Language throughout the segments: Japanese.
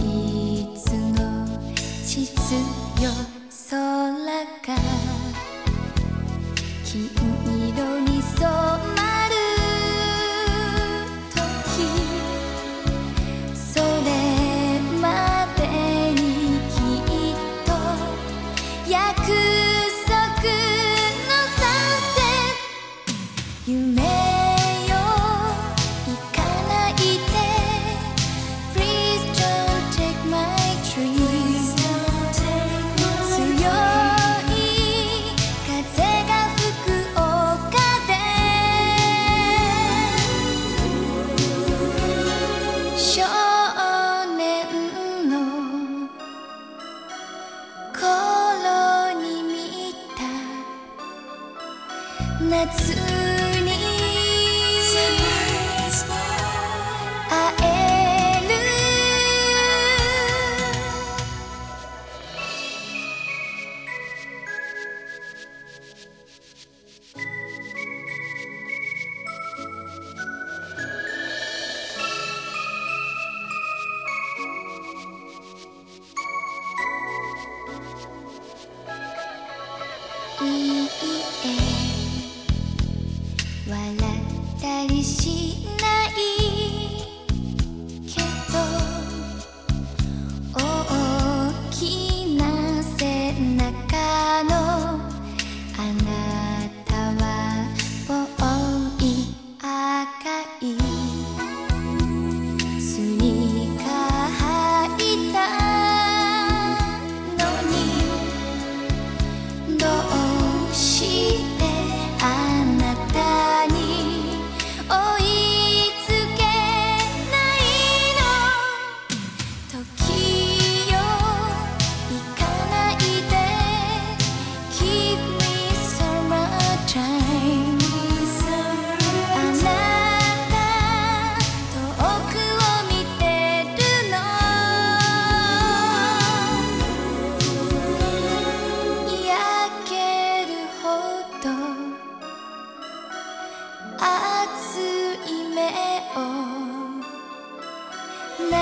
いつの地図よ空が金色に染ま少年の頃に見た夏笑ったりしない。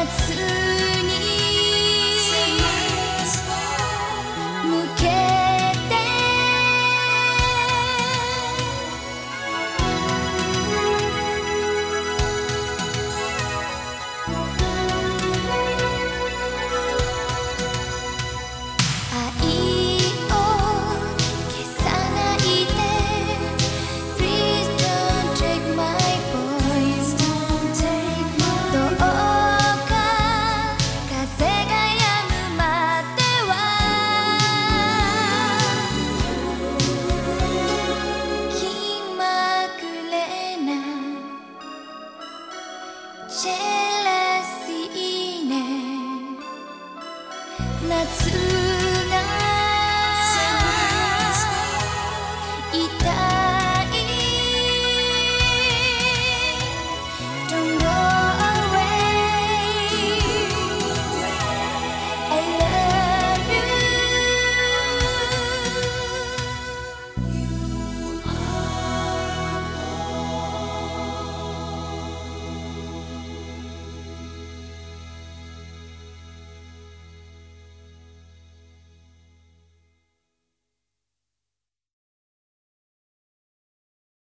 つ share.